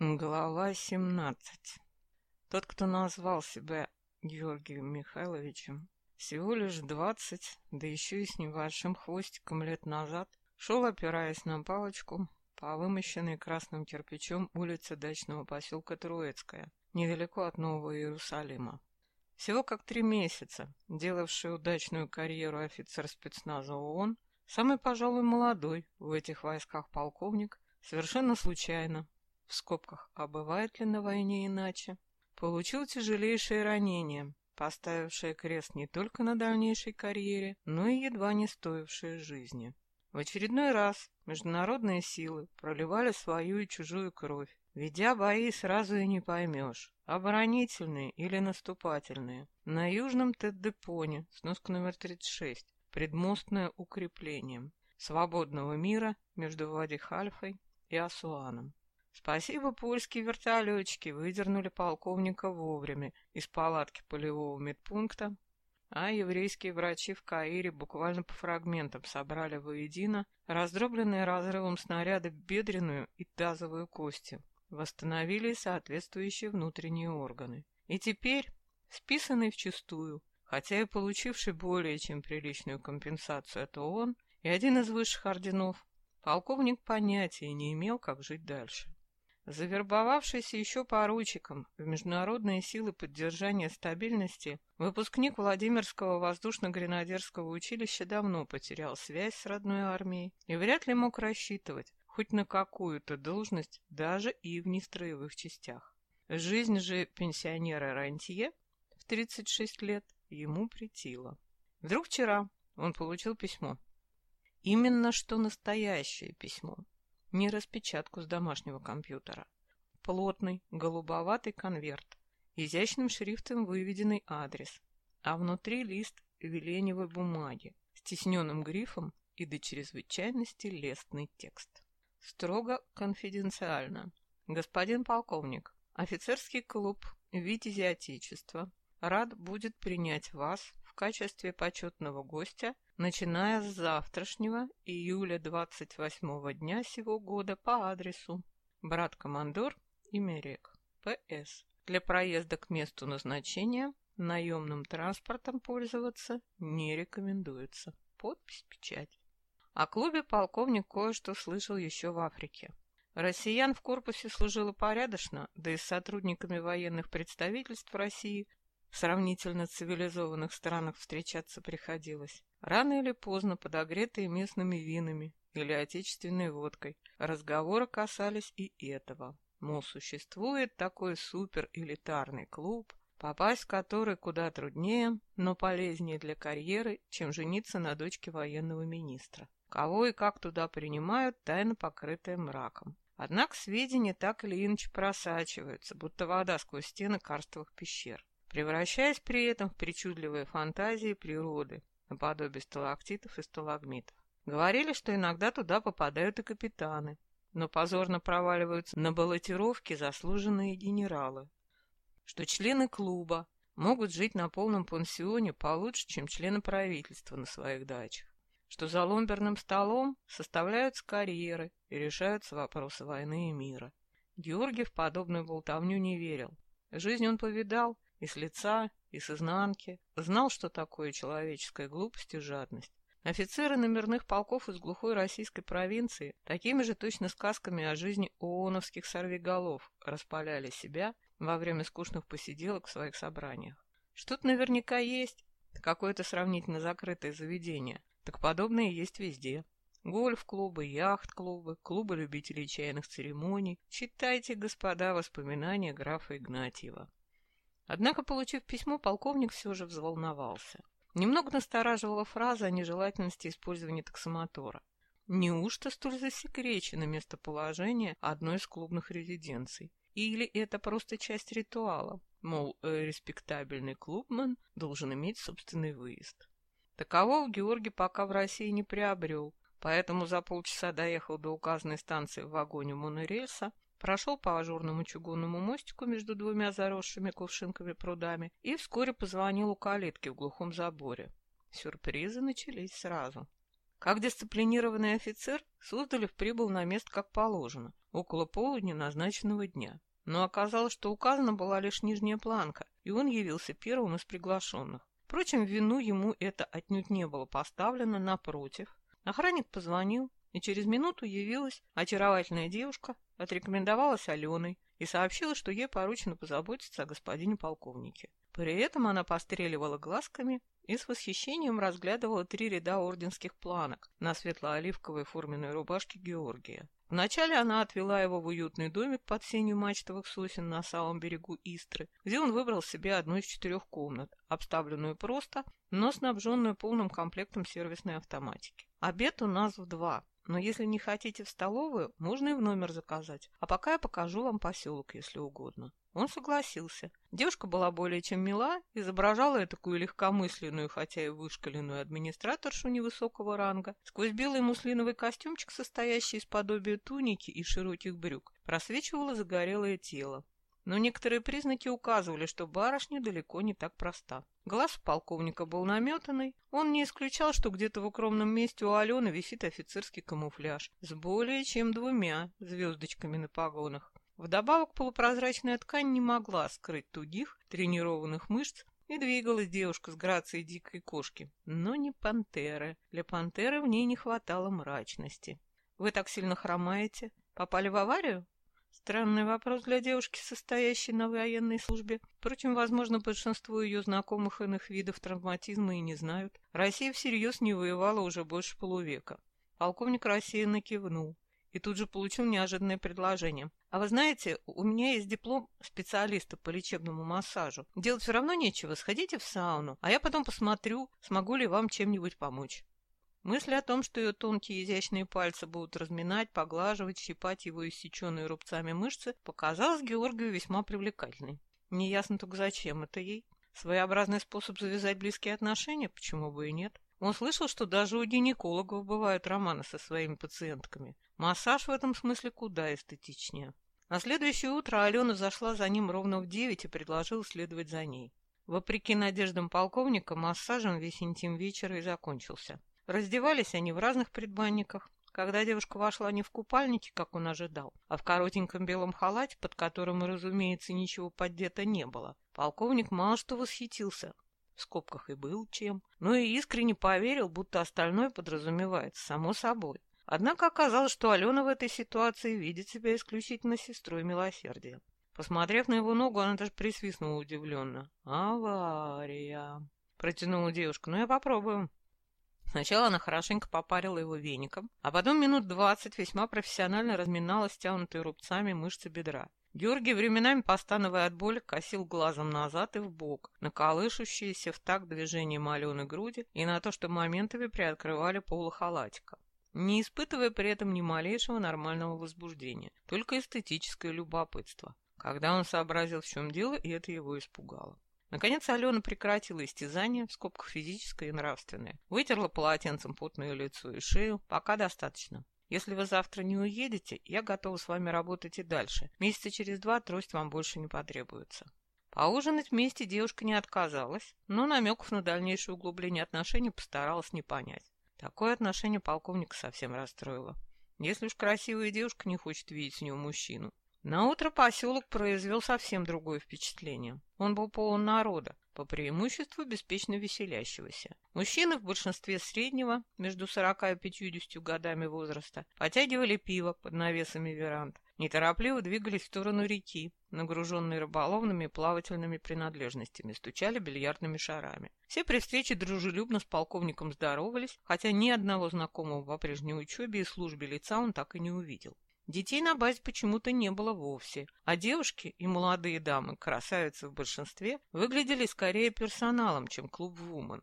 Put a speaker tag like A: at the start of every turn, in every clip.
A: Глава 17. Тот, кто назвал себя Георгием Михайловичем, всего лишь двадцать, да еще и с небольшим хвостиком лет назад, шел, опираясь на палочку, по вымощенной красным кирпичом улице дачного поселка Троицкая, недалеко от Нового Иерусалима. Всего как три месяца, делавший удачную карьеру офицер спецназа ООН, самый, пожалуй, молодой в этих войсках полковник, совершенно случайно, в скобках «А бывает ли на войне иначе?» получил тяжелейшее ранение, поставившее крест не только на дальнейшей карьере, но и едва не стоившее жизни. В очередной раз международные силы проливали свою и чужую кровь, ведя бои сразу и не поймешь, оборонительные или наступательные. На южном Теддепоне, сноска номер 36, предмостное укрепление свободного мира между Вади-Хальфой и Асуаном. Спасибо, польские вертолетчики выдернули полковника вовремя из палатки полевого медпункта, а еврейские врачи в Каире буквально по фрагментам собрали воедино раздробленные разрывом снаряда бедренную и тазовую кости, восстановили соответствующие внутренние органы. И теперь, списанный вчистую, хотя и получивший более чем приличную компенсацию от ООН и один из высших орденов, полковник понятия не имел, как жить дальше. Завербовавшийся еще поручиком в международные силы поддержания стабильности, выпускник Владимирского воздушно-гренадерского училища давно потерял связь с родной армией и вряд ли мог рассчитывать хоть на какую-то должность даже и в нестроевых частях. Жизнь же пенсионера Рантье в 36 лет ему претила. Вдруг вчера он получил письмо. Именно что настоящее письмо не распечатку с домашнего компьютера. Плотный, голубоватый конверт, изящным шрифтом выведенный адрес, а внутри лист веленевой бумаги с тисненным грифом и до чрезвычайности лестный текст. Строго конфиденциально. Господин полковник, офицерский клуб «Витязи Отечества» рад будет принять вас в качестве почетного гостя начиная с завтрашнего июля 28 дня сего года по адресу Брат-командор Имерек, П.С. Для проезда к месту назначения наемным транспортом пользоваться не рекомендуется. Подпись, печать. О клубе полковник кое-что слышал еще в Африке. Россиян в корпусе служило порядочно, да и с сотрудниками военных представительств России сравнительно цивилизованных странах встречаться приходилось. Рано или поздно, подогретые местными винами или отечественной водкой, разговоры касались и этого. Мол, существует такой суперэлитарный клуб, попасть в который куда труднее, но полезнее для карьеры, чем жениться на дочке военного министра. Кого и как туда принимают, тайно покрытая мраком. Однако сведения так или иначе просачиваются, будто вода сквозь стены карстовых пещер, превращаясь при этом в причудливые фантазии природы, наподобие сталактитов и сталагмитов. Говорили, что иногда туда попадают и капитаны, но позорно проваливаются на баллотировке заслуженные генералы, что члены клуба могут жить на полном пансионе получше, чем члены правительства на своих дачах, что за ломберным столом составляются карьеры и решаются вопросы войны и мира. Георгий в подобную болтовню не верил. Жизнь он повидал и с лица, и с изнанки, знал, что такое человеческая глупость и жадность. Офицеры номерных полков из глухой российской провинции такими же точно сказками о жизни ооновских сорвиголов распаляли себя во время скучных посиделок в своих собраниях. Что-то наверняка есть, какое-то сравнительно закрытое заведение, так подобное есть везде. Гольф-клубы, яхт-клубы, клубы любителей чайных церемоний. Читайте, господа, воспоминания графа Игнатьева. Однако, получив письмо, полковник все же взволновался. Немного настораживала фраза о нежелательности использования таксомотора. Неужто столь засекречено местоположение одной из клубных резиденций? Или это просто часть ритуала? Мол, э, респектабельный клубман должен иметь собственный выезд. Такового Георгий пока в России не приобрел, поэтому за полчаса доехал до указанной станции в вагоне монорельса, прошел по ажурному чугунному мостику между двумя заросшими кувшинками прудами и вскоре позвонил у калитки в глухом заборе. Сюрпризы начались сразу. Как дисциплинированный офицер, Суздалев прибыл на место как положено, около полудня назначенного дня. Но оказалось, что указана была лишь нижняя планка, и он явился первым из приглашенных. Впрочем, вину ему это отнюдь не было поставлено, напротив. Охранник позвонил, и через минуту явилась очаровательная девушка, отрекомендовалась Аленой и сообщила, что ей поручено позаботиться о господине полковнике. При этом она постреливала глазками и с восхищением разглядывала три ряда орденских планок на светло-оливковой форменной рубашке Георгия. Вначале она отвела его в уютный домик под сенью мачтовых сосен на самом берегу Истры, где он выбрал себе одну из четырех комнат, обставленную просто, но снабженную полным комплектом сервисной автоматики. Обед у нас в два, но если не хотите в столовую, можно и в номер заказать. А пока я покажу вам поселок, если угодно. Он согласился. Девушка была более чем мила, изображала такую легкомысленную, хотя и вышкаленную администраторшу невысокого ранга. Сквозь белый муслиновый костюмчик, состоящий из подобия туники и широких брюк, просвечивало загорелое тело но некоторые признаки указывали, что барышня далеко не так проста. Глаз полковника был наметанный, он не исключал, что где-то в укромном месте у Алены висит офицерский камуфляж с более чем двумя звездочками на погонах. Вдобавок полупрозрачная ткань не могла скрыть тугих, тренированных мышц, и двигалась девушка с грацией дикой кошки, но не пантеры. Для пантеры в ней не хватало мрачности. «Вы так сильно хромаете? Попали в аварию?» Странный вопрос для девушки, состоящей на военной службе. Впрочем, возможно, большинство ее знакомых иных видов травматизма и не знают. Россия всерьез не воевала уже больше полувека. Полковник рассеянно кивнул и тут же получил неожиданное предложение. «А вы знаете, у меня есть диплом специалиста по лечебному массажу. Делать все равно нечего, сходите в сауну, а я потом посмотрю, смогу ли вам чем-нибудь помочь». Мысль о том, что ее тонкие изящные пальцы будут разминать, поглаживать, щипать его иссеченные рубцами мышцы, показалась Георгию весьма привлекательной. Неясно только зачем это ей. Своеобразный способ завязать близкие отношения, почему бы и нет. Он слышал, что даже у гинекологов бывают романы со своими пациентками. Массаж в этом смысле куда эстетичнее. На следующее утро Алена зашла за ним ровно в девять и предложила следовать за ней. Вопреки надеждам полковника, массажем весь интим вечера и закончился. Раздевались они в разных предбанниках. Когда девушка вошла не в купальнике, как он ожидал, а в коротеньком белом халате, под которым, разумеется, ничего поддето не было, полковник мало что восхитился. В скобках и был чем, но и искренне поверил, будто остальное подразумевается, само собой. Однако оказалось, что Алена в этой ситуации видит себя исключительно сестрой милосердия. Посмотрев на его ногу, она даже присвистнула удивленно. «Авария!» — протянула девушка. «Ну, я попробую». Сначала она хорошенько попарила его веником, а потом минут двадцать весьма профессионально разминала стянутые рубцами мышцы бедра. Георгий, временами постановая от боли, косил глазом назад и вбок, на колышущиеся в такт движением Алены груди и на то, что моментами приоткрывали полы халатика, не испытывая при этом ни малейшего нормального возбуждения, только эстетическое любопытство. Когда он сообразил, в чем дело, и это его испугало. Наконец Алена прекратила истязание, в скобках физическое и нравственное. Вытерла полотенцем потное лицо и шею. Пока достаточно. Если вы завтра не уедете, я готова с вами работать и дальше. Месяца через два трость вам больше не потребуется. Поужинать вместе девушка не отказалась, но намеков на дальнейшее углубление отношений постаралась не понять. Такое отношение полковника совсем расстроило. Если уж красивая девушка не хочет видеть в нем мужчину, на утро поселок произвел совсем другое впечатление. Он был полон народа, по преимуществу беспечно веселящегося. Мужчины в большинстве среднего, между 40 и 50 годами возраста, потягивали пиво под навесами веранд, неторопливо двигались в сторону реки, нагруженные рыболовными и плавательными принадлежностями, стучали бильярдными шарами. Все при встрече дружелюбно с полковником здоровались, хотя ни одного знакомого по прежней учебе и службе лица он так и не увидел. Детей на базе почему-то не было вовсе, а девушки и молодые дамы, красавицы в большинстве, выглядели скорее персоналом, чем клуб «Вумен».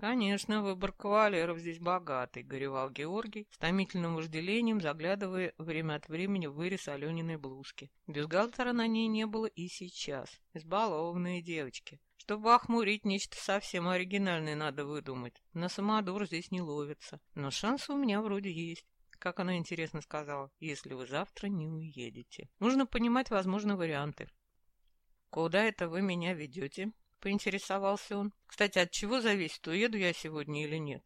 A: «Конечно, выбор кавалеров здесь богатый», — горевал Георгий, с томительным вожделением заглядывая время от времени в вырез Алениной блузки. Бюстгальтера на ней не было и сейчас. Избалованные девочки. Чтобы охмурить нечто совсем оригинальное надо выдумать. На самодур здесь не ловится. Но шансы у меня вроде есть. Как она интересно сказала, если вы завтра не уедете. Нужно понимать возможные варианты. «Куда это вы меня ведете?» — поинтересовался он. «Кстати, от чего зависит, уеду я сегодня или нет?»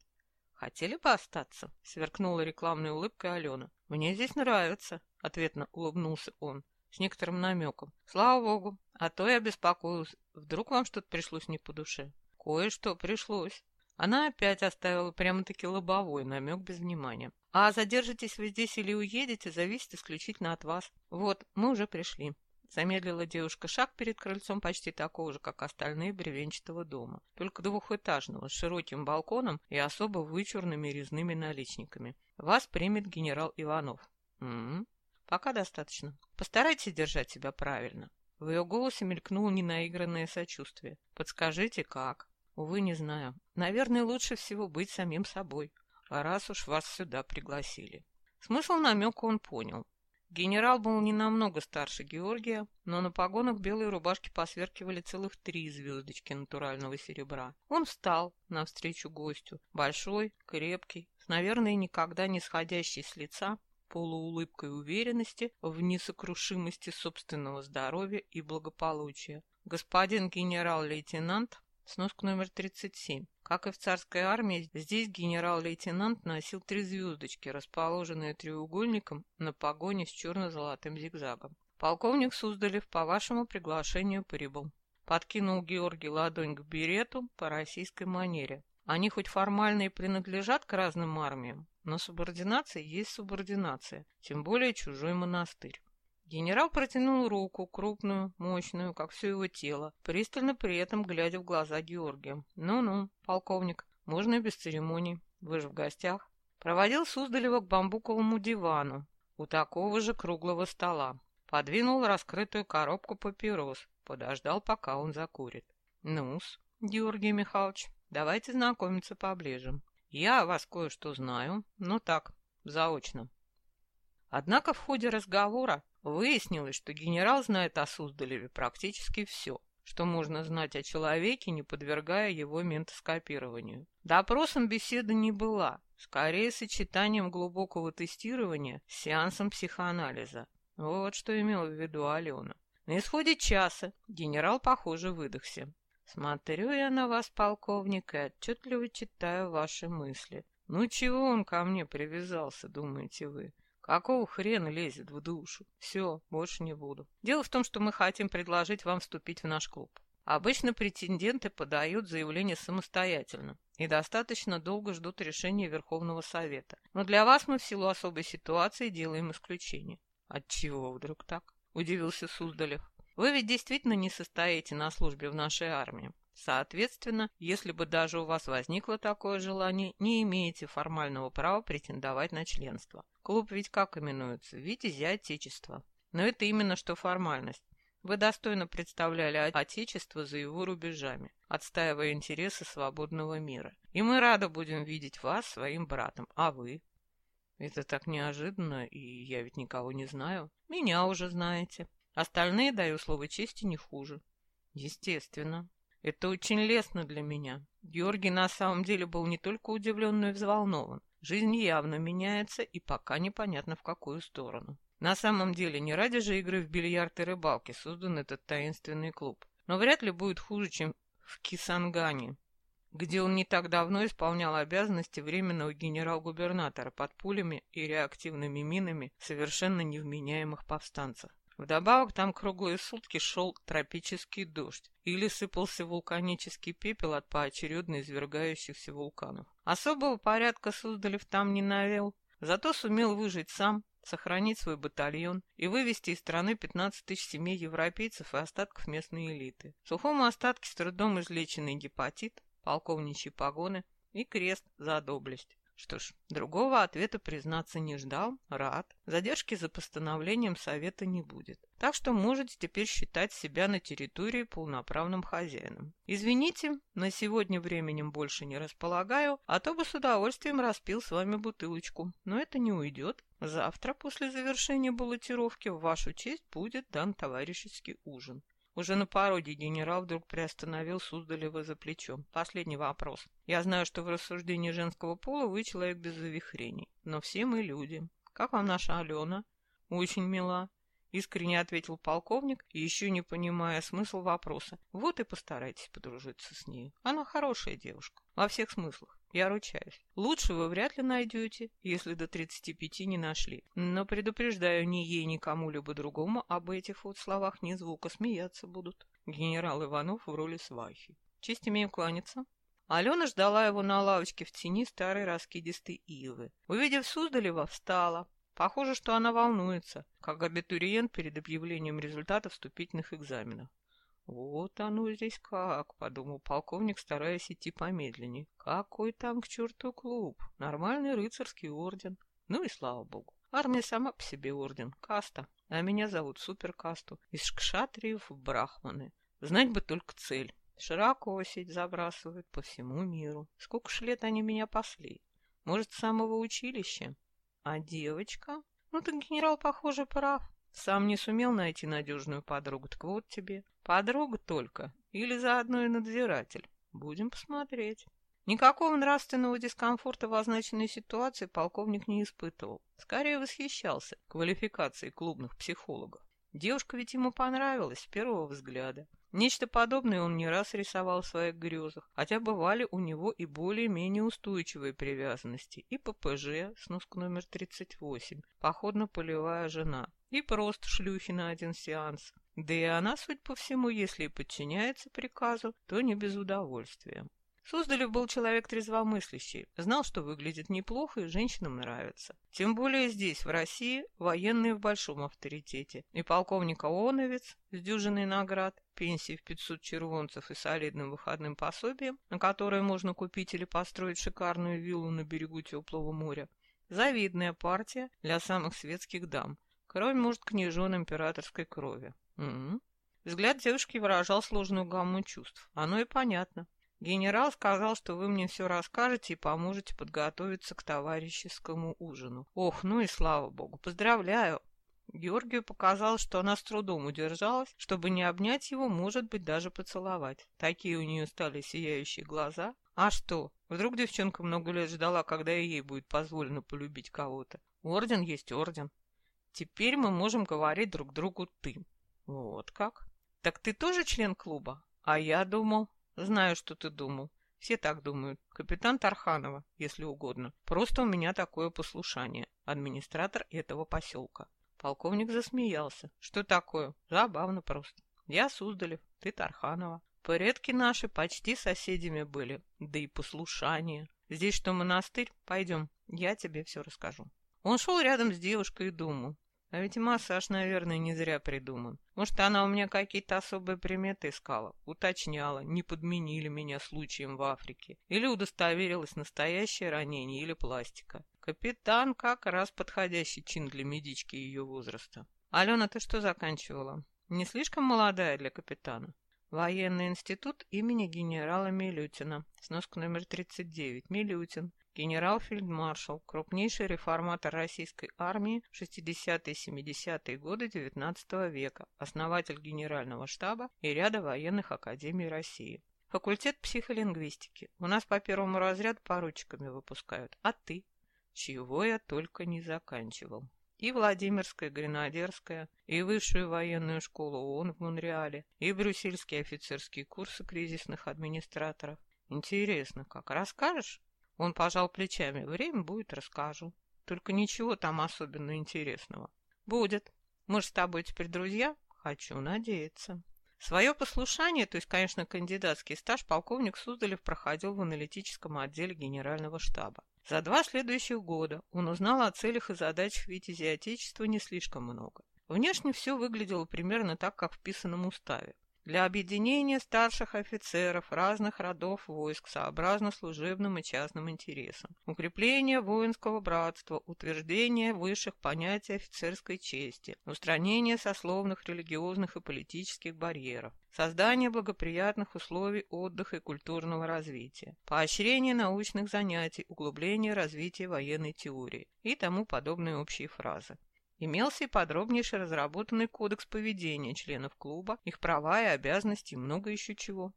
A: Хотели бы остаться? Сверкнула рекламной улыбкой Алена. Мне здесь нравится, ответно улыбнулся он, с некоторым намеком. Слава богу, а то я беспокоился. Вдруг вам что-то пришлось не по душе? Кое-что пришлось. Она опять оставила прямо-таки лобовой намек без внимания. А задержитесь вы здесь или уедете, зависит исключительно от вас. Вот, мы уже пришли. Замедлила девушка шаг перед крыльцом почти такого же, как остальные бревенчатого дома, только двухэтажного, с широким балконом и особо вычурными резными наличниками. Вас примет генерал Иванов. М -м, пока достаточно. Постарайтесь держать себя правильно. В ее голосе мелькнуло ненаигранное сочувствие. Подскажите, как? Увы, не знаю. Наверное, лучше всего быть самим собой. А раз уж вас сюда пригласили. Смысл намека он понял. Генерал был не намного старше Георгия, но на погонах белой рубашки посверкивали целых три звездочки натурального серебра. Он встал навстречу гостю, большой, крепкий, с, наверное, никогда не сходящей с лица, полуулыбкой уверенности в несокрушимости собственного здоровья и благополучия. Господин генерал-лейтенант Сноска номер 37. Как и в царской армии, здесь генерал-лейтенант носил три звездочки, расположенные треугольником на погоне с черно-золотым зигзагом. Полковник Суздалев по вашему приглашению прибыл. Подкинул Георгий ладонь к берету по российской манере. Они хоть формально и принадлежат к разным армиям, но субординация есть субординация, тем более чужой монастырь. Генерал протянул руку, крупную, мощную, как все его тело, пристально при этом глядя в глаза Георгия. «Ну-ну, полковник, можно и без церемоний. Вы же в гостях». Проводил Суздалева к бамбуковому дивану у такого же круглого стола. Подвинул раскрытую коробку папирос, подождал, пока он закурит. «Ну-с, Георгий Михайлович, давайте знакомиться поближе. Я вас кое-что знаю, но так, заочно». Однако в ходе разговора Выяснилось, что генерал знает о Суздалеве практически все, что можно знать о человеке, не подвергая его ментоскопированию. Допросом беседа не была, скорее сочетанием глубокого тестирования с сеансом психоанализа. Вот что имела в виду Алена. На исходе часа генерал, похоже, выдохся. Смотрю я на вас, полковник, и отчетливо читаю ваши мысли. Ну чего он ко мне привязался, думаете вы? Какого хрена лезет в душу? Все, больше не буду. Дело в том, что мы хотим предложить вам вступить в наш клуб. Обычно претенденты подают заявление самостоятельно и достаточно долго ждут решения Верховного Совета. Но для вас мы в силу особой ситуации делаем исключение. Отчего вдруг так? Удивился Суздалев. Вы ведь действительно не состоите на службе в нашей армии. Соответственно, если бы даже у вас возникло такое желание, не имеете формального права претендовать на членство. Клуб ведь как именуется? Витязи Отечества. Но это именно что формальность. Вы достойно представляли Отечество за его рубежами, отстаивая интересы свободного мира. И мы рады будем видеть вас своим братом. А вы? Это так неожиданно, и я ведь никого не знаю. Меня уже знаете. Остальные, даю слово чести, не хуже. Естественно. Это очень лестно для меня. Георгий на самом деле был не только удивлен, но и взволнован. Жизнь явно меняется, и пока непонятно в какую сторону. На самом деле, не ради же игры в бильярд и рыбалки создан этот таинственный клуб. Но вряд ли будет хуже, чем в Кисангане, где он не так давно исполнял обязанности временного генерал-губернатора под пулями и реактивными минами совершенно невменяемых повстанцев. Вдобавок там круглые сутки шел тропический дождь или сыпался вулканический пепел от поочередно извергающихся вулканов. Особого порядка Суздалев там не навел, зато сумел выжить сам, сохранить свой батальон и вывести из страны 15 тысяч семей европейцев и остатков местной элиты. В сухом остатке с трудом излеченный гепатит, полковничьи погоны и крест за доблесть. Что ж, другого ответа признаться не ждал, рад. Задержки за постановлением совета не будет. Так что можете теперь считать себя на территории полноправным хозяином. Извините, на сегодня временем больше не располагаю, а то бы с удовольствием распил с вами бутылочку. Но это не уйдет. Завтра, после завершения баллотировки, в вашу честь будет дан товарищеский ужин. Уже на пороге генерал вдруг приостановил Суздалева за плечом. Последний вопрос. Я знаю, что в рассуждении женского пола вы человек без завихрений. Но все мы люди. Как вам наша Алена? Очень мила. Искренне ответил полковник, еще не понимая смысл вопроса. Вот и постарайтесь подружиться с ней. Она хорошая девушка. Во всех смыслах. Я ручаюсь. Лучше вы вряд ли найдете, если до 35 не нашли. Но предупреждаю, ни ей, ни кому-либо другому об этих вот словах ни звука смеяться будут. Генерал Иванов в роли свахи. Честь имею кланяться. Алена ждала его на лавочке в тени старой раскидистой ивы. Увидев Суздалева, встала, Похоже, что она волнуется, как абитуриент перед объявлением результатов вступительных экзаменов. «Вот оно здесь как», — подумал полковник, стараясь идти помедленнее. «Какой там к черту клуб? Нормальный рыцарский орден. Ну и слава богу. Армия сама по себе орден, каста. А меня зовут Суперкасту. Из шкшатриев в брахманы. Знать бы только цель. Широко сеть забрасывают по всему миру. Сколько ж лет они меня пасли? Может, с самого училища? А девочка? Ну так генерал, похоже, прав. Сам не сумел найти надежную подругу, так вот тебе. Подруга только. Или заодно и надзиратель. Будем посмотреть. Никакого нравственного дискомфорта в означенной ситуации полковник не испытывал. Скорее восхищался квалификацией клубных психологов. Девушка ведь ему понравилась с первого взгляда. Нечто подобное он не раз рисовал в своих грезах, хотя бывали у него и более-менее устойчивые привязанности, и ППЖ, сноска номер 38, походно-полевая жена, и просто шлюхи на один сеанс. Да и она, суть по всему, если и подчиняется приказу, то не без удовольствия. Суздалев был человек трезвомыслящий, знал, что выглядит неплохо и женщинам нравится. Тем более здесь, в России, военные в большом авторитете. И полковник Ооновец с дюжиной наград, пенсией в 500 червонцев и солидным выходным пособием, на которое можно купить или построить шикарную виллу на берегу теплого моря. Завидная партия для самых светских дам. Кровь, может, княжон императорской крови. Угу. Взгляд девушки выражал сложную гамму чувств. Оно и понятно. Генерал сказал, что вы мне все расскажете и поможете подготовиться к товарищескому ужину. Ох, ну и слава богу, поздравляю. Георгию показалось, что она с трудом удержалась, чтобы не обнять его, может быть, даже поцеловать. Такие у нее стали сияющие глаза. А что? Вдруг девчонка много лет ждала, когда ей будет позволено полюбить кого-то. Орден есть орден. Теперь мы можем говорить друг другу «ты». Вот как? Так ты тоже член клуба? А я думал... Знаю, что ты думал. Все так думают. Капитан Тарханова, если угодно. Просто у меня такое послушание. Администратор этого поселка. Полковник засмеялся. Что такое? Забавно просто. Я Суздалев, ты Тарханова. Предки наши почти соседями были. Да и послушание. Здесь что, монастырь? Пойдем, я тебе все расскажу. Он шел рядом с девушкой и думал. А ведь массаж, наверное, не зря придуман. Может, она у меня какие-то особые приметы искала, уточняла, не подменили меня случаем в Африке, или удостоверилась настоящее ранение или пластика. Капитан как раз подходящий чин для медички ее возраста. Алена, ты что заканчивала? Не слишком молодая для капитана? Военный институт имени генерала Милютина. Сноска номер 39. Милютин генерал-фельдмаршал, крупнейший реформатор российской армии в 60-70-е годы XIX века, основатель Генерального штаба и ряда военных академий России. Факультет психолингвистики. У нас по первому разряду поручиками выпускают. А ты? Чего я только не заканчивал. И Владимирская гренадерская, и Высшую военную школу ООН в Монреале, и брюссельские офицерские курсы кризисных администраторов. Интересно, как расскажешь? Он пожал плечами. Время будет, расскажу. Только ничего там особенно интересного. Будет. Мы же с тобой теперь друзья? Хочу надеяться. Свое послушание, то есть, конечно, кандидатский стаж, полковник Суздалев проходил в аналитическом отделе Генерального штаба. За два следующих года он узнал о целях и задачах Витязи Отечества не слишком много. Внешне все выглядело примерно так, как в писанном уставе для объединения старших офицеров разных родов войск сообразно служебным и частным интересам, укрепление воинского братства, утверждение высших понятий офицерской чести, устранение сословных, религиозных и политических барьеров, создание благоприятных условий отдыха и культурного развития, поощрение научных занятий, углубление развития военной теории и тому подобные общие фразы. Имелся и подробнейше разработанный кодекс поведения членов клуба, их права и обязанности и много еще чего.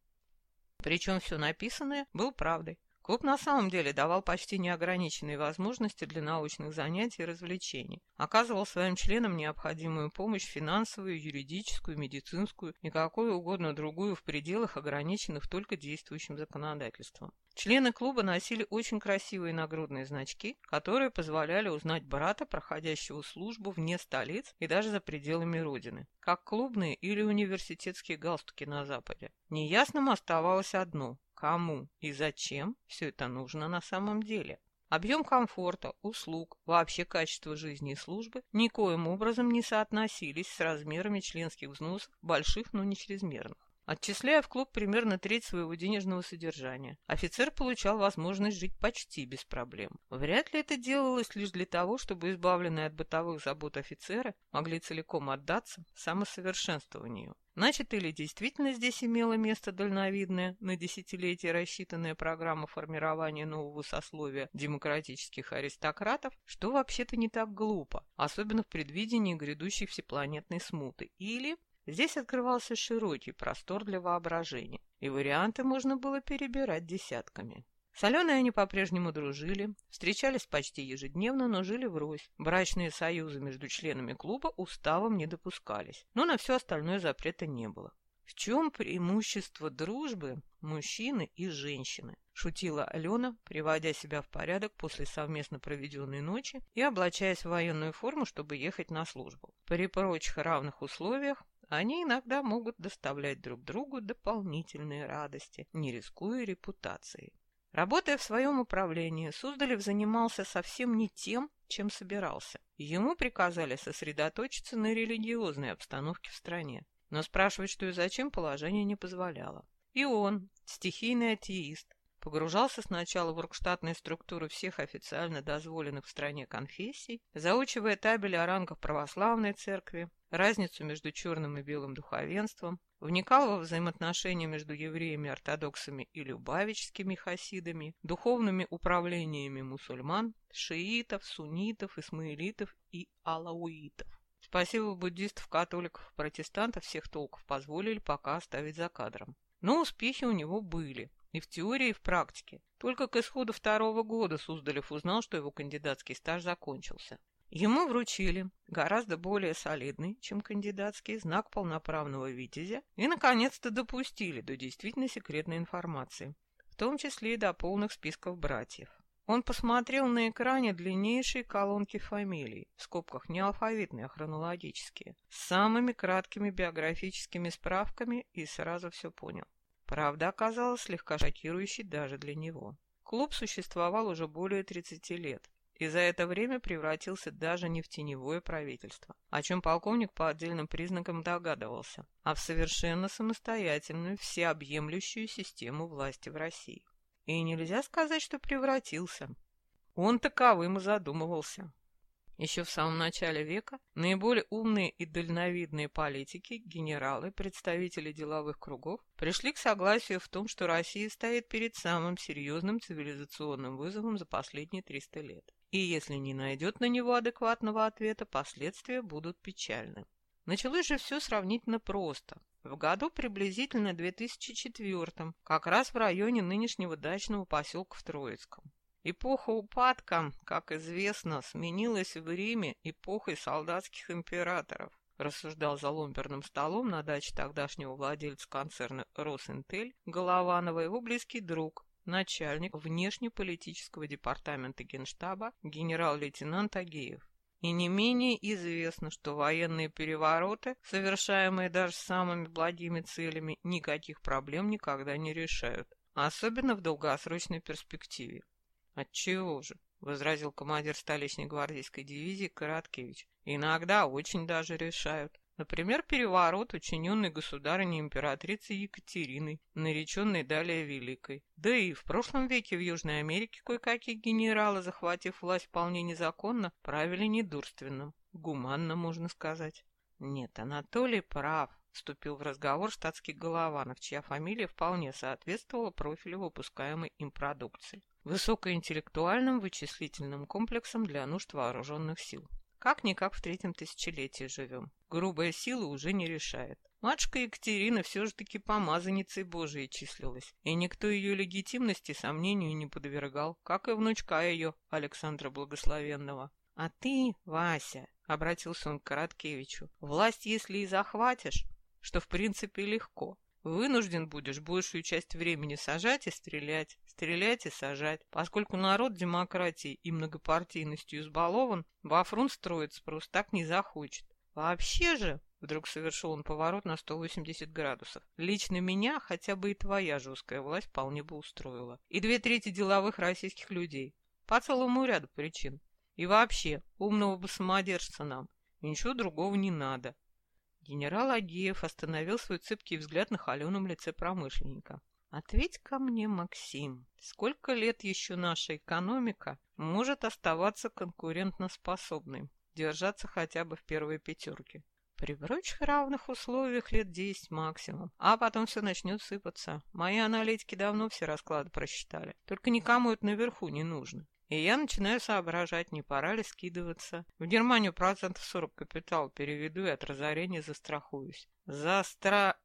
A: Причем все написанное было правдой. Клуб на самом деле давал почти неограниченные возможности для научных занятий и развлечений, оказывал своим членам необходимую помощь финансовую, юридическую, медицинскую и какую угодно другую в пределах, ограниченных только действующим законодательством. Члены клуба носили очень красивые нагрудные значки, которые позволяли узнать брата, проходящего службу вне столиц и даже за пределами родины, как клубные или университетские галстуки на Западе. Неясным оставалось одно кому и зачем все это нужно на самом деле. Объем комфорта, услуг, вообще качество жизни и службы никоим образом не соотносились с размерами членских взносов, больших, но не чрезмерных. Отчисляя в клуб примерно треть своего денежного содержания, офицер получал возможность жить почти без проблем. Вряд ли это делалось лишь для того, чтобы избавленные от бытовых забот офицеры могли целиком отдаться самосовершенствованию. Значит, или действительно здесь имела место дальновидная, на десятилетия рассчитанная программа формирования нового сословия демократических аристократов, что вообще-то не так глупо, особенно в предвидении грядущей всепланетной смуты, или здесь открывался широкий простор для воображения, и варианты можно было перебирать десятками. С Аленой они по-прежнему дружили, встречались почти ежедневно, но жили врозь. Брачные союзы между членами клуба уставом не допускались, но на все остальное запрета не было. «В чем преимущество дружбы мужчины и женщины?» — шутила Алена, приводя себя в порядок после совместно проведенной ночи и облачаясь в военную форму, чтобы ехать на службу. При прочих равных условиях они иногда могут доставлять друг другу дополнительные радости, не рискуя репутацией. Работая в своем управлении, Суздалев занимался совсем не тем, чем собирался. Ему приказали сосредоточиться на религиозной обстановке в стране. Но спрашивать, что и зачем, положение не позволяло. И он, стихийный атеист, погружался сначала в оргштатные структуры всех официально дозволенных в стране конфессий, заучивая табели о рангах православной церкви, разницу между черным и белым духовенством, вникал во взаимоотношения между евреями-ортодоксами и любавическими хасидами, духовными управлениями мусульман, шиитов, суннитов, исмаилитов и алауитов. Спасибо буддистов, католиков, протестантов всех толков позволили пока оставить за кадром. Но успехи у него были, и в теории, и в практике. Только к исходу второго года Суздалев узнал, что его кандидатский стаж закончился. Ему вручили гораздо более солидный, чем кандидатский, знак полноправного витязя и, наконец-то, допустили до действительно секретной информации, в том числе и до полных списков братьев. Он посмотрел на экране длиннейшие колонки фамилий, в скобках не алфавитные, а хронологические, с самыми краткими биографическими справками и сразу все понял. Правда оказалась слегка шокирующей даже для него. Клуб существовал уже более 30 лет, и за это время превратился даже не в теневое правительство, о чем полковник по отдельным признакам догадывался, а в совершенно самостоятельную, всеобъемлющую систему власти в России. И нельзя сказать, что превратился. Он таковым и задумывался. Еще в самом начале века наиболее умные и дальновидные политики, генералы, представители деловых кругов пришли к согласию в том, что Россия стоит перед самым серьезным цивилизационным вызовом за последние 300 лет и если не найдет на него адекватного ответа, последствия будут печальны. Началось же все сравнительно просто. В году приблизительно 2004 как раз в районе нынешнего дачного поселка в Троицком. Эпоха упадка, как известно, сменилась в Риме эпохой солдатских императоров, рассуждал за ломберным столом на даче тогдашнего владельца концерна «Росинтель» Голованова его близкий друг, начальник внешнеполитического департамента Генштаба генерал-лейтенант Агеев. И не менее известно, что военные перевороты, совершаемые даже самыми благими целями, никаких проблем никогда не решают, особенно в долгосрочной перспективе. Отчего же? — возразил командир столичной гвардейской дивизии Короткевич. «Иногда очень даже решают. Например, переворот, учиненный государыней императрицей Екатериной, нареченной далее Великой. Да и в прошлом веке в Южной Америке кое-какие генералы, захватив власть вполне незаконно, правили недурственным. Гуманно, можно сказать. Нет, Анатолий прав, вступил в разговор штатский Голованов, чья фамилия вполне соответствовала профилю выпускаемой им продукции. Высокоинтеллектуальным вычислительным комплексом для нужд вооруженных сил. Как-никак в третьем тысячелетии живем. Грубая сила уже не решает. Матушка Екатерина все же таки помазанницей Божией числилась, и никто ее легитимности сомнению не подвергал, как и внучка ее, Александра Благословенного. «А ты, Вася», — обратился он к Короткевичу, — «власть, если и захватишь, что в принципе легко, вынужден будешь большую часть времени сажать и стрелять, стрелять и сажать, поскольку народ демократией и многопартийностью избалован, фронт строиться просто так не захочет. Вообще же, Вдруг совершил он поворот на 180 градусов. Лично меня хотя бы и твоя жесткая власть вполне бы устроила. И две трети деловых российских людей. По целому ряду причин. И вообще, умного бы самодержца нам. Ничего другого не надо. Генерал Агеев остановил свой цепкий взгляд на холеном лице промышленника. «Ответь ко мне, Максим, сколько лет еще наша экономика может оставаться конкурентноспособной, держаться хотя бы в первой пятерке?» При прочих равных условиях лет десять максимум. А потом все начнет сыпаться. Мои аналитики давно все расклады просчитали. Только никому это наверху не нужно. И я начинаю соображать, не пора ли скидываться. В Германию процентов 40 капитал переведу и от разорения застрахуюсь. Застра...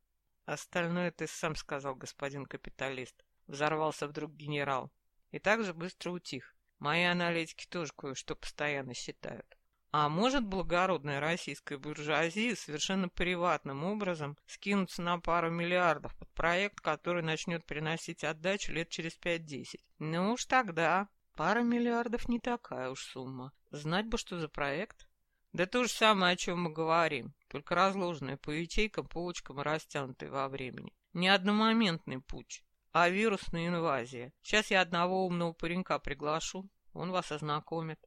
A: Остальное ты сам сказал, господин капиталист. Взорвался вдруг генерал. И также быстро утих. Мои аналитики тоже кое-что постоянно считают. А может благородная российская буржуазия совершенно приватным образом скинуться на пару миллиардов под проект, который начнет приносить отдачу лет через 5-10? Ну уж тогда пара миллиардов не такая уж сумма. Знать бы, что за проект. Да то же самое, о чем мы говорим, только разложенное по ячейкам, полочкам и растянутое во времени. Не одномоментный путь, а вирусная инвазия. Сейчас я одного умного паренька приглашу, он вас ознакомит.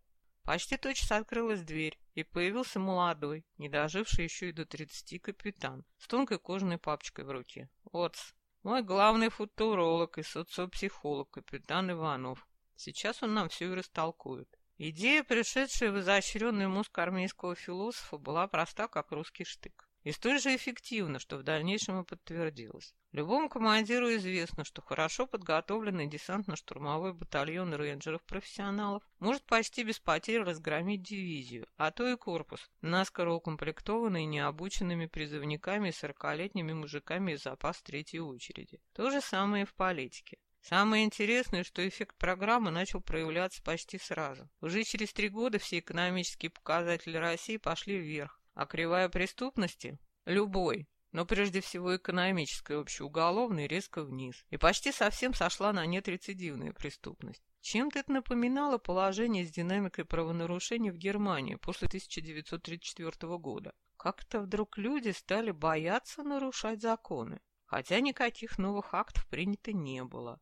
A: Почти тотчас открылась дверь, и появился молодой, не доживший еще и до тридцати капитан, с тонкой кожаной папочкой в руке. Вот, мой главный футуролог и социопсихолог, капитан Иванов. Сейчас он нам все и растолкует. Идея, пришедшая в изощренный мозг армейского философа, была проста, как русский штык. И столь же эффективно, что в дальнейшем и подтвердилось. Любому командиру известно, что хорошо подготовленный десантно-штурмовой батальон рейнджеров-профессионалов может почти без потерь разгромить дивизию, а то и корпус, наскоро укомплектованный необученными призывниками и сорокалетними мужиками из запас третьей очереди. То же самое и в политике. Самое интересное, что эффект программы начал проявляться почти сразу. Уже через три года все экономические показатели России пошли вверх, а кривая преступности, любой, но прежде всего экономическая общеуголовная, резко вниз. И почти совсем сошла на нет рецидивная преступность. Чем-то это напоминало положение с динамикой правонарушений в Германии после 1934 года. Как-то вдруг люди стали бояться нарушать законы, хотя никаких новых актов принято не было.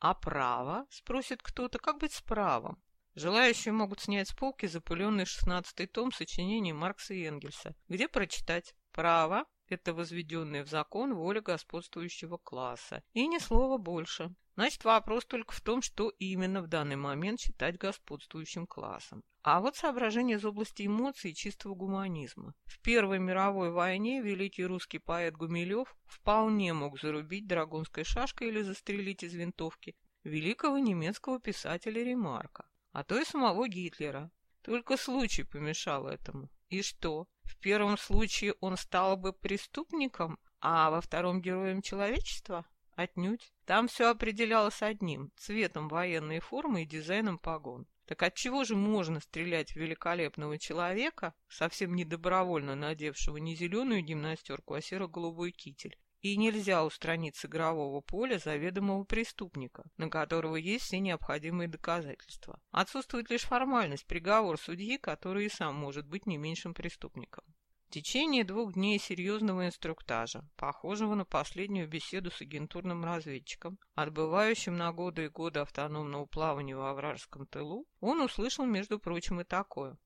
A: «А право?» — спросит кто-то. «Как быть с правом?» Желающие могут снять с полки запыленный шестнадцатый том сочинений Маркса и Энгельса, где прочитать «Право – это возведенная в закон воля господствующего класса, и ни слова больше». Значит, вопрос только в том, что именно в данный момент считать господствующим классом. А вот соображение из области эмоций чистого гуманизма. В Первой мировой войне великий русский поэт Гумилев вполне мог зарубить драгунской шашкой или застрелить из винтовки великого немецкого писателя Ремарка а то и самого Гитлера. Только случай помешал этому. И что? В первом случае он стал бы преступником, а во втором героем человечества? Отнюдь. Там все определялось одним – цветом военной формы и дизайном погон. Так отчего же можно стрелять в великолепного человека, совсем недобровольно надевшего не зеленую гимнастерку, а серо-голубой китель, и нельзя устранить с игрового поля заведомого преступника, на которого есть все необходимые доказательства. Отсутствует лишь формальность, приговор судьи, который и сам может быть не меньшим преступником. В течение двух дней серьезного инструктажа, похожего на последнюю беседу с агентурным разведчиком, отбывающим на годы и годы автономного плавания во вражеском тылу, он услышал, между прочим, и такое.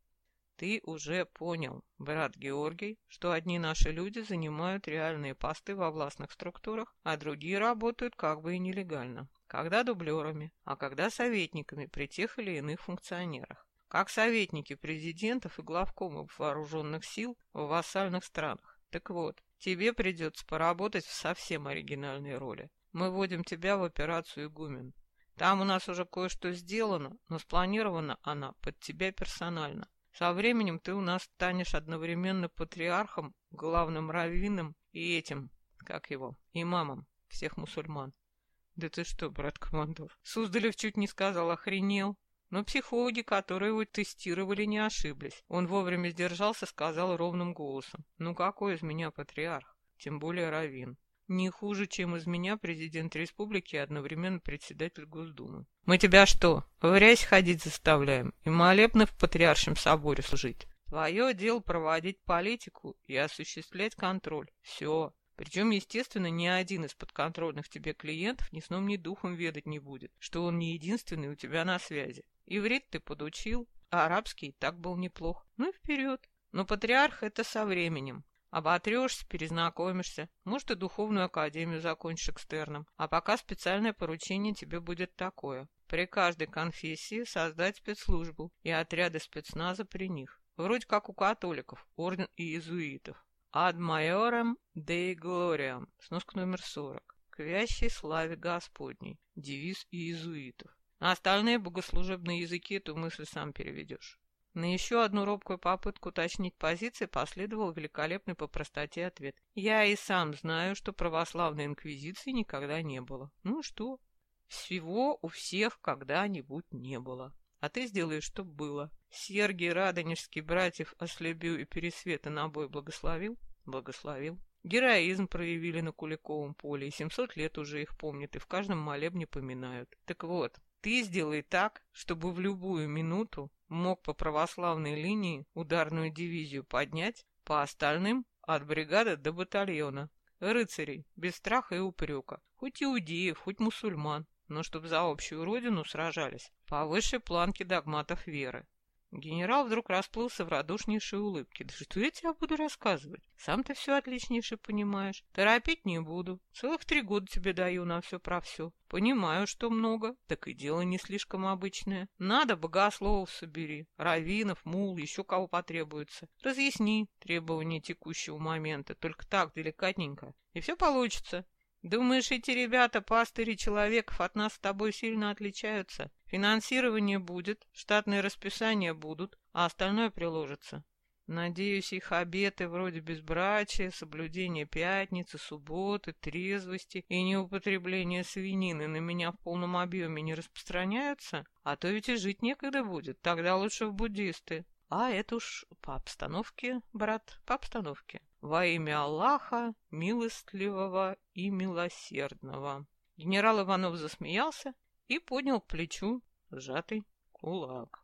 A: Ты уже понял, брат Георгий, что одни наши люди занимают реальные посты во властных структурах, а другие работают как бы и нелегально. Когда дублерами, а когда советниками при тех или иных функционерах. Как советники президентов и главкомов вооруженных сил в вассальных странах. Так вот, тебе придется поработать в совсем оригинальной роли. Мы вводим тебя в операцию «Игумен». Там у нас уже кое-что сделано, но спланирована она под тебя персонально. Со временем ты у нас станешь одновременно патриархом, главным раввином и этим, как его, имамом всех мусульман. Да ты что, брат-командор, Суздалев чуть не сказал, охренел. Но психологи, которые его тестировали, не ошиблись. Он вовремя сдержался, сказал ровным голосом. Ну какой из меня патриарх? Тем более раввин. Не хуже, чем из меня президент республики и одновременно председатель Госдумы. Мы тебя что, в рясь ходить заставляем и молебны в патриаршем соборе служить? Твое дело проводить политику и осуществлять контроль. Все. Причем, естественно, ни один из подконтрольных тебе клиентов ни сном, ни духом ведать не будет, что он не единственный у тебя на связи. Иврит ты подучил, а арабский и так был неплох. Ну и вперед. Но патриарх — это со временем. Оботрешься, перезнакомишься, может, и духовную академию закончишь экстерном. А пока специальное поручение тебе будет такое. При каждой конфессии создать спецслужбу и отряды спецназа при них. Вроде как у католиков, орден иезуитов. Ad majorem Dei Gloriam, сноска номер 40. К вящей славе Господней, девиз иезуитов. На остальные богослужебные языки эту мысль сам переведешь. На еще одну робкую попытку уточнить позиции последовал великолепный по простоте ответ. «Я и сам знаю, что православной инквизиции никогда не было. Ну что? Всего у всех когда-нибудь не было. А ты сделаешь, чтоб было. Сергий Радонежский братьев Ослебю и Пересвета на бой благословил? Благословил. Героизм проявили на Куликовом поле, и 700 лет уже их помнят, и в каждом молебне поминают. Так вот, ты сделай так, чтобы в любую минуту мог по православной линии ударную дивизию поднять, по остальным от бригады до батальона. Рыцарей, без страха и упрека, хоть иудеев, хоть мусульман, но чтобы за общую родину сражались, по высшей планке догматов веры. Генерал вдруг расплылся в радушнейшей улыбке. «Да что я тебе буду рассказывать? Сам ты все отличнейше понимаешь. Торопить не буду. Целых три года тебе даю на все про все. Понимаю, что много, так и дело не слишком обычное. Надо, богословов собери, раввинов, мул, еще кого потребуется. Разъясни требования текущего момента, только так, деликатненько. И все получится. Думаешь, эти ребята, пастыри человеков, от нас с тобой сильно отличаются? Финансирование будет, штатные расписания будут, а остальное приложится. Надеюсь, их обеты вроде безбрачия, соблюдения пятницы, субботы, трезвости и неупотребления свинины на меня в полном объеме не распространяются, а то ведь и жить некогда будет, тогда лучше в буддисты. А это уж по обстановке, брат, по обстановке. Во имя Аллаха, милостливого и милосердного. Генерал Иванов засмеялся и поднял к плечу сжатый кулак.